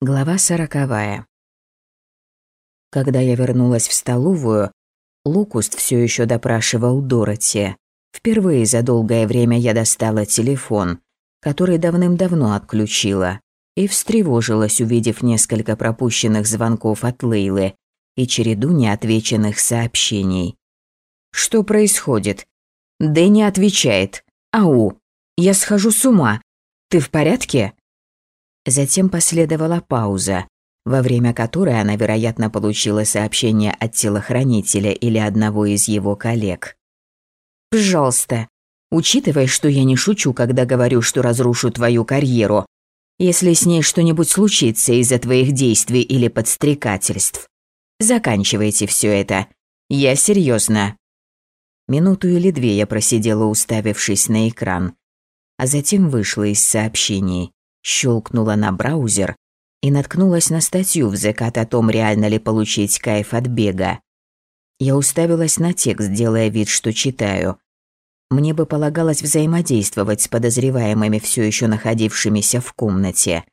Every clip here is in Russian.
Глава сороковая. Когда я вернулась в столовую, Лукуст все еще допрашивал Дороти. Впервые за долгое время я достала телефон, который давным-давно отключила, и встревожилась, увидев несколько пропущенных звонков от Лейлы и череду неотвеченных сообщений. «Что происходит?» Дэнни отвечает. «Ау, я схожу с ума. Ты в порядке?» Затем последовала пауза, во время которой она, вероятно, получила сообщение от телохранителя или одного из его коллег. «Пожалуйста, учитывай, что я не шучу, когда говорю, что разрушу твою карьеру, если с ней что-нибудь случится из-за твоих действий или подстрекательств. Заканчивайте все это. Я серьезно. Минуту или две я просидела, уставившись на экран, а затем вышла из сообщений щелкнула на браузер и наткнулась на статью в закат о том, реально ли получить кайф от бега. Я уставилась на текст, делая вид, что читаю. Мне бы полагалось взаимодействовать с подозреваемыми, все еще находившимися в комнате.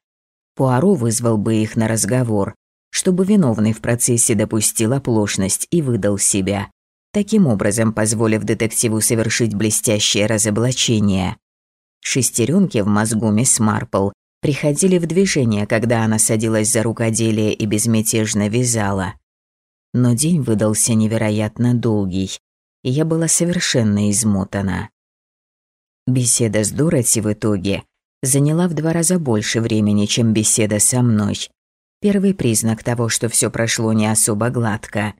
Пуаро вызвал бы их на разговор, чтобы виновный в процессе допустил оплошность и выдал себя, таким образом позволив детективу совершить блестящее разоблачение. Шестеренки в мозгу мисс Марпл приходили в движение, когда она садилась за рукоделие и безмятежно вязала. Но день выдался невероятно долгий, и я была совершенно измотана. Беседа с Дороти в итоге заняла в два раза больше времени, чем беседа со мной. Первый признак того, что все прошло не особо гладко.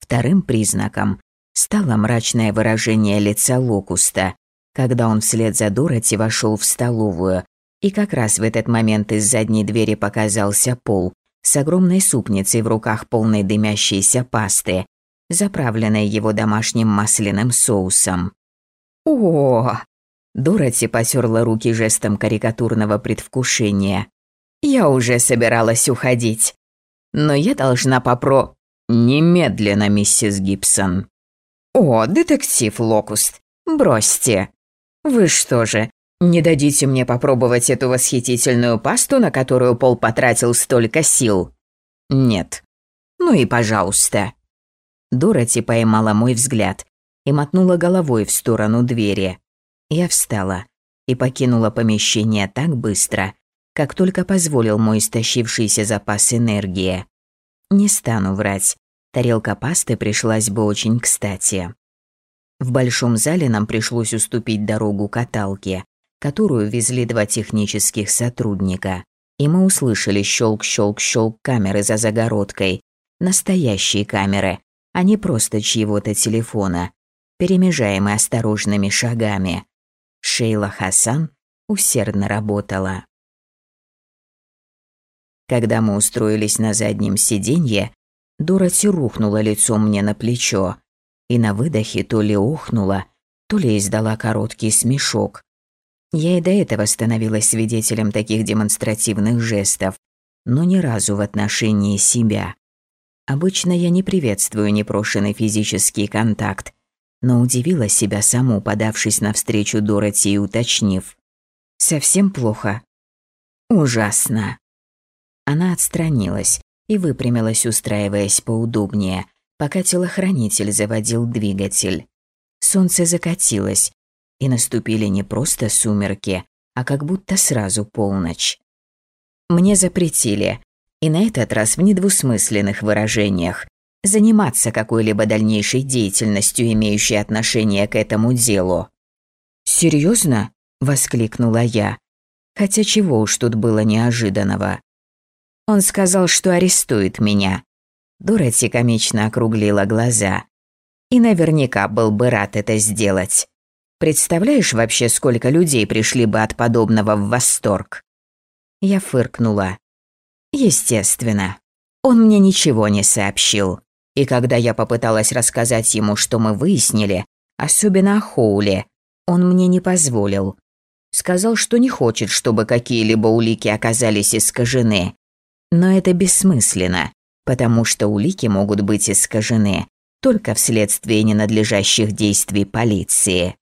Вторым признаком стало мрачное выражение лица Локуста, когда он вслед за Дороти вошел в столовую, и как раз в этот момент из задней двери показался Пол с огромной супницей в руках полной дымящейся пасты, заправленной его домашним масляным соусом. «О!» Дороти потерла руки жестом карикатурного предвкушения. «Я уже собиралась уходить. Но я должна попро...» «Немедленно, миссис Гибсон». «О, детектив Локуст, бросьте. Вы что же, не дадите мне попробовать эту восхитительную пасту, на которую Пол потратил столько сил? Нет. Ну и пожалуйста. Дороти поймала мой взгляд и мотнула головой в сторону двери. Я встала и покинула помещение так быстро, как только позволил мой истощившийся запас энергии. Не стану врать, тарелка пасты пришлась бы очень кстати. В большом зале нам пришлось уступить дорогу каталке, которую везли два технических сотрудника. И мы услышали щелк-щелк-щелк камеры за загородкой. Настоящие камеры, а не просто чьего-то телефона, перемежаемые осторожными шагами. Шейла Хасан усердно работала. Когда мы устроились на заднем сиденье, Дороти рухнула лицом мне на плечо и на выдохе то ли охнула, то ли издала короткий смешок, я и до этого становилась свидетелем таких демонстративных жестов, но ни разу в отношении себя. Обычно я не приветствую непрошенный физический контакт, но удивила себя саму, подавшись навстречу Дороти и уточнив. «Совсем плохо?» «Ужасно». Она отстранилась и выпрямилась, устраиваясь поудобнее, пока телохранитель заводил двигатель. Солнце закатилось, и наступили не просто сумерки, а как будто сразу полночь. Мне запретили, и на этот раз в недвусмысленных выражениях, заниматься какой-либо дальнейшей деятельностью, имеющей отношение к этому делу. «Серьезно?» – воскликнула я. Хотя чего уж тут было неожиданного. Он сказал, что арестует меня. Дороти комично округлила глаза. И наверняка был бы рад это сделать. Представляешь вообще, сколько людей пришли бы от подобного в восторг?» Я фыркнула. «Естественно. Он мне ничего не сообщил. И когда я попыталась рассказать ему, что мы выяснили, особенно о Хоуле, он мне не позволил. Сказал, что не хочет, чтобы какие-либо улики оказались искажены. Но это бессмысленно, потому что улики могут быть искажены только вследствие ненадлежащих действий полиции.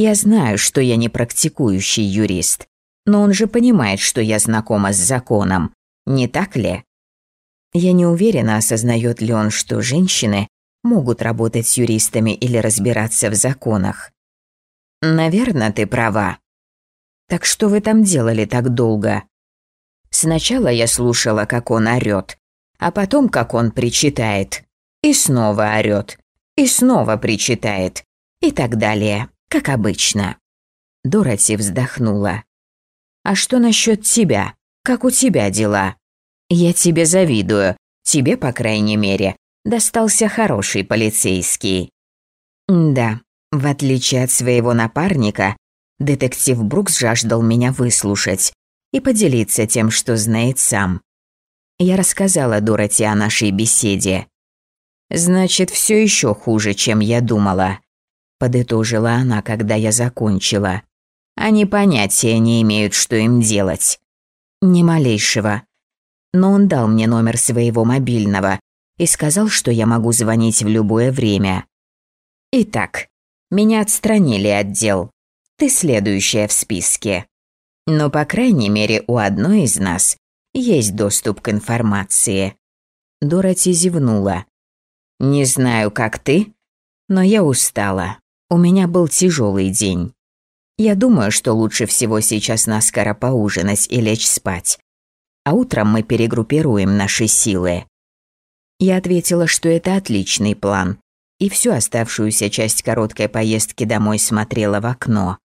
Я знаю, что я не практикующий юрист, но он же понимает, что я знакома с законом, Не так ли? Я не уверена, осознает ли он, что женщины могут работать с юристами или разбираться в законах. Наверное, ты права. Так что вы там делали так долго? Сначала я слушала, как он орёт, а потом, как он причитает. И снова орёт, и снова причитает, и так далее, как обычно. Дороти вздохнула. «А что насчет тебя? Как у тебя дела?» «Я тебе завидую. Тебе, по крайней мере, достался хороший полицейский». «Да, в отличие от своего напарника, детектив Брукс жаждал меня выслушать и поделиться тем, что знает сам. Я рассказала Дороти о нашей беседе. «Значит, все еще хуже, чем я думала», – подытожила она, когда я закончила. «Они понятия не имеют, что им делать». «Ни малейшего. Но он дал мне номер своего мобильного и сказал, что я могу звонить в любое время. Итак, меня отстранили от дел. Ты следующая в списке. Но, по крайней мере, у одной из нас есть доступ к информации. Дороти зевнула. Не знаю, как ты, но я устала. У меня был тяжелый день. Я думаю, что лучше всего сейчас наскоро поужинать и лечь спать. А утром мы перегруппируем наши силы. Я ответила, что это отличный план, и всю оставшуюся часть короткой поездки домой смотрела в окно.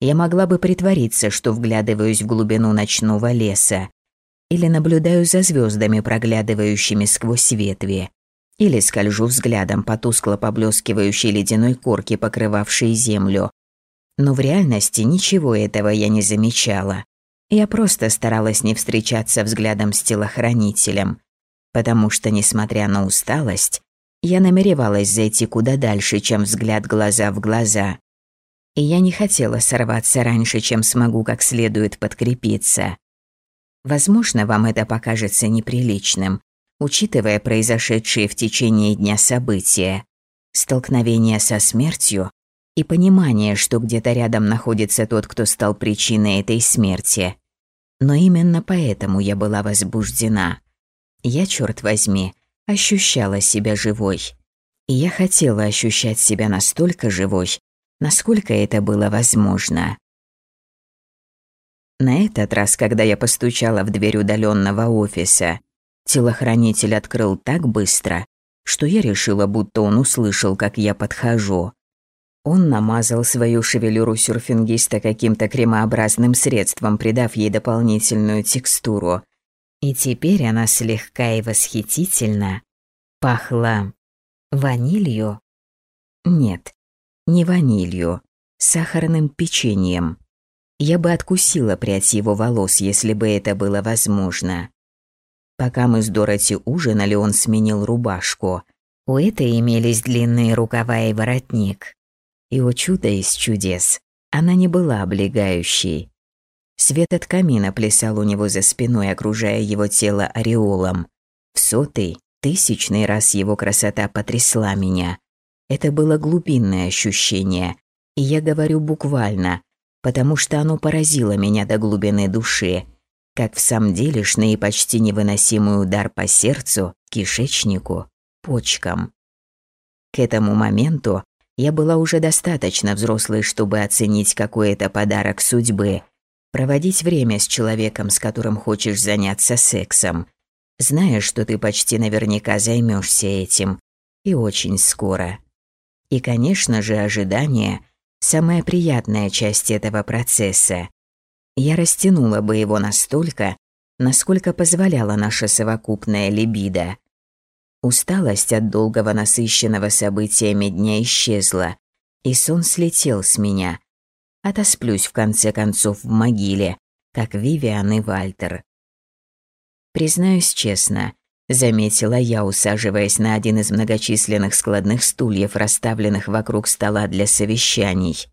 Я могла бы притвориться, что вглядываюсь в глубину ночного леса, или наблюдаю за звездами, проглядывающими сквозь ветви, или скольжу взглядом по тускло поблескивающей ледяной корке, покрывавшей землю. Но в реальности ничего этого я не замечала. Я просто старалась не встречаться взглядом с телохранителем, потому что, несмотря на усталость, я намеревалась зайти куда дальше, чем взгляд глаза в глаза. И я не хотела сорваться раньше, чем смогу как следует подкрепиться. Возможно, вам это покажется неприличным, учитывая произошедшие в течение дня события, столкновение со смертью и понимание, что где-то рядом находится тот, кто стал причиной этой смерти. Но именно поэтому я была возбуждена. Я, черт возьми, ощущала себя живой. И я хотела ощущать себя настолько живой, насколько это было возможно. На этот раз, когда я постучала в дверь удаленного офиса, телохранитель открыл так быстро, что я решила, будто он услышал, как я подхожу. Он намазал свою шевелюру сюрфингиста каким-то кремообразным средством, придав ей дополнительную текстуру. И теперь она слегка и восхитительно пахла ванилью. Нет, не ванилью, сахарным печеньем. Я бы откусила прядь его волос, если бы это было возможно. Пока мы с Дороти ужинали, он сменил рубашку. У этой имелись длинные рукава и воротник. И, о чудо из чудес, она не была облегающей. Свет от камина плясал у него за спиной, окружая его тело ореолом. В сотый, тысячный раз его красота потрясла меня. Это было глубинное ощущение, и я говорю буквально, потому что оно поразило меня до глубины души, как в самом делешный и почти невыносимый удар по сердцу, кишечнику, почкам. К этому моменту я была уже достаточно взрослой, чтобы оценить какой это подарок судьбы, проводить время с человеком, с которым хочешь заняться сексом, зная, что ты почти наверняка займешься этим, и очень скоро. И, конечно же, ожидание – самая приятная часть этого процесса. Я растянула бы его настолько, насколько позволяла наша совокупная либидо. Усталость от долгого насыщенного событиями дня исчезла, и сон слетел с меня. Отосплюсь в конце концов в могиле, как Вивиан и Вальтер. Признаюсь честно, заметила я, усаживаясь на один из многочисленных складных стульев, расставленных вокруг стола для совещаний.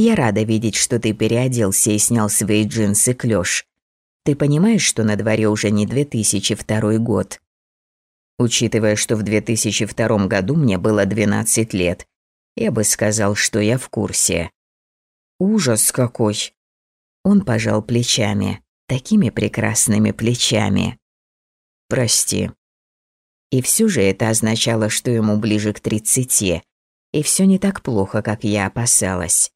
Я рада видеть, что ты переоделся и снял свои джинсы клёш. Ты понимаешь, что на дворе уже не 2002 год? Учитывая, что в 2002 году мне было 12 лет, я бы сказал, что я в курсе. Ужас какой. Он пожал плечами. такими прекрасными плечами. Прости. И все же это означало, что ему ближе к тридцати, и все не так плохо, как я опасалась.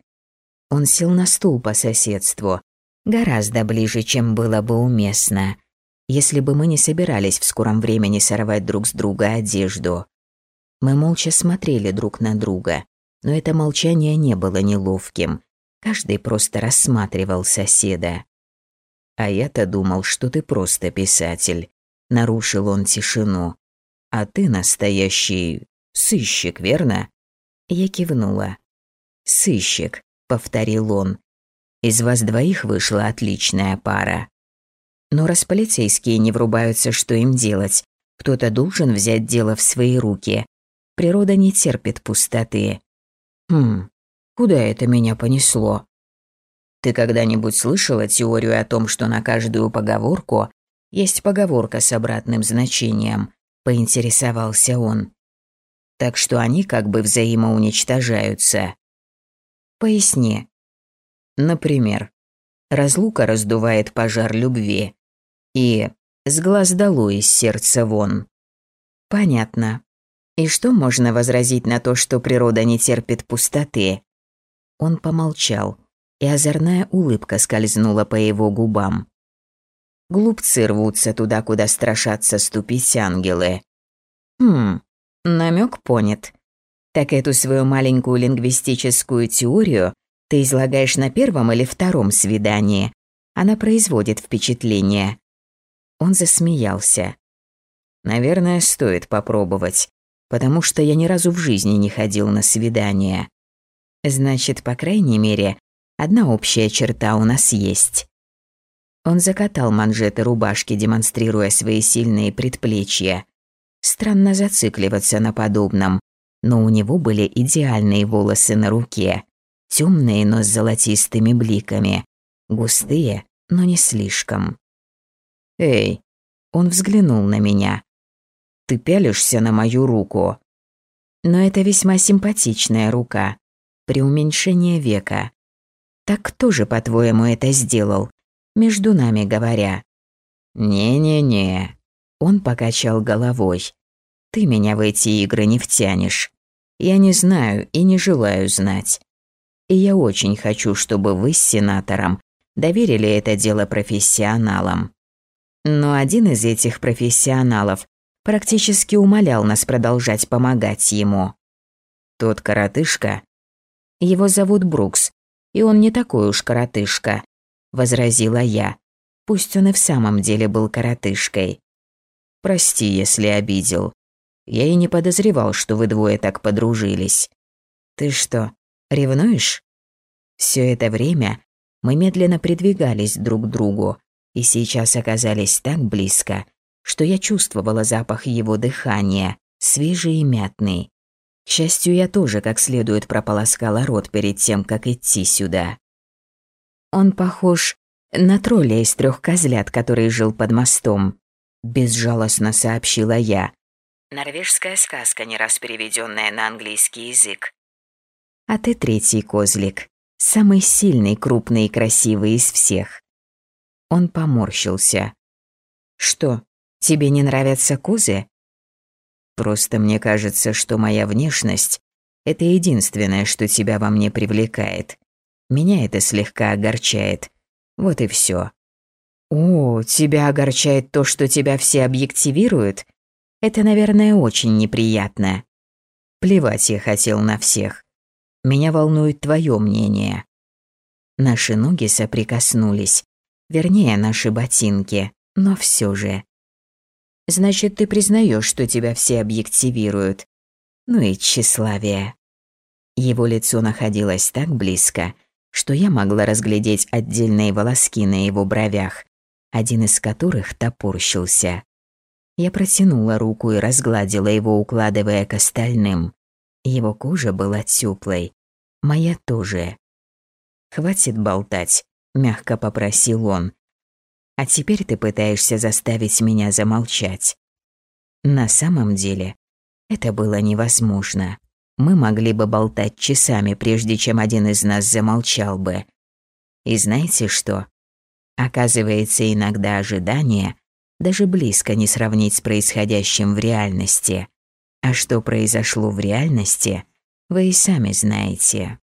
Он сел на стул по соседству, гораздо ближе, чем было бы уместно, если бы мы не собирались в скором времени сорвать друг с друга одежду. Мы молча смотрели друг на друга, но это молчание не было неловким. Каждый просто рассматривал соседа. А я-то думал, что ты просто писатель. Нарушил он тишину. А ты настоящий сыщик, верно? Я кивнула. Сыщик, повторил он. Из вас двоих вышла отличная пара. Но раз полицейские не врубаются, что им делать, кто-то должен взять дело в свои руки. Природа не терпит пустоты. Хм, куда это меня понесло? Ты когда-нибудь слышала теорию о том, что на каждую поговорку есть поговорка с обратным значением? Поинтересовался он. Так что они как бы взаимоуничтожаются. Поясни. Например, разлука раздувает пожар любви. И с глаз долой из сердца вон. Понятно. И что можно возразить на то, что природа не терпит пустоты? Он помолчал, и озорная улыбка скользнула по его губам. Глупцы рвутся туда, куда страшатся ступить ангелы. Хм, намек понят. Так эту свою маленькую лингвистическую теорию ты излагаешь на первом или втором свидании. Она производит впечатление. Он засмеялся. Наверное, стоит попробовать, потому что я ни разу в жизни не ходил на свидание. Значит, по крайней мере, одна общая черта у нас есть. Он закатал манжеты рубашки, демонстрируя свои сильные предплечья. Странно зацикливаться на подобном, но у него были идеальные волосы на руке темные, но с золотистыми бликами, густые, но не слишком. «Эй!» Он взглянул на меня. «Ты пялишься на мою руку?» «Но это весьма симпатичная рука. Преуменьшение века. Так кто же, по-твоему, это сделал? Между нами говоря». «Не-не-не». Он покачал головой. «Ты меня в эти игры не втянешь. Я не знаю и не желаю знать и я очень хочу, чтобы вы с сенатором доверили это дело профессионалам. Но один из этих профессионалов практически умолял нас продолжать помогать ему. Тот коротышка, его зовут Брукс, и он не такой уж коротышка, возразила я. Пусть он и в самом деле был коротышкой. Прости, если обидел. Я и не подозревал, что вы двое так подружились. Ты что, Ревнуешь? Все это время мы медленно придвигались друг к другу и сейчас оказались так близко, что я чувствовала запах его дыхания, свежий и мятный. К счастью, я тоже как следует прополоскала рот перед тем, как идти сюда. Он похож на тролля из трех козлят, который жил под мостом, безжалостно сообщила я. Норвежская сказка, не раз переведенная на английский язык. А ты третий козлик, самый сильный, крупный и красивый из всех. Он поморщился. Что, тебе не нравятся козы? Просто мне кажется, что моя внешность – это единственное, что тебя во мне привлекает. Меня это слегка огорчает. Вот и все. О, тебя огорчает то, что тебя все объективируют? Это, наверное, очень неприятно. Плевать я хотел на всех. Меня волнует твое мнение». Наши ноги соприкоснулись, вернее, наши ботинки, но все же. «Значит, ты признаешь, что тебя все объективируют. Ну и тщеславие». Его лицо находилось так близко, что я могла разглядеть отдельные волоски на его бровях, один из которых топорщился. Я протянула руку и разгладила его, укладывая к остальным. Его кожа была теплой, моя тоже. «Хватит болтать», – мягко попросил он. «А теперь ты пытаешься заставить меня замолчать». На самом деле, это было невозможно. Мы могли бы болтать часами, прежде чем один из нас замолчал бы. И знаете что? Оказывается, иногда ожидания даже близко не сравнить с происходящим в реальности. А что произошло в реальности, вы и сами знаете.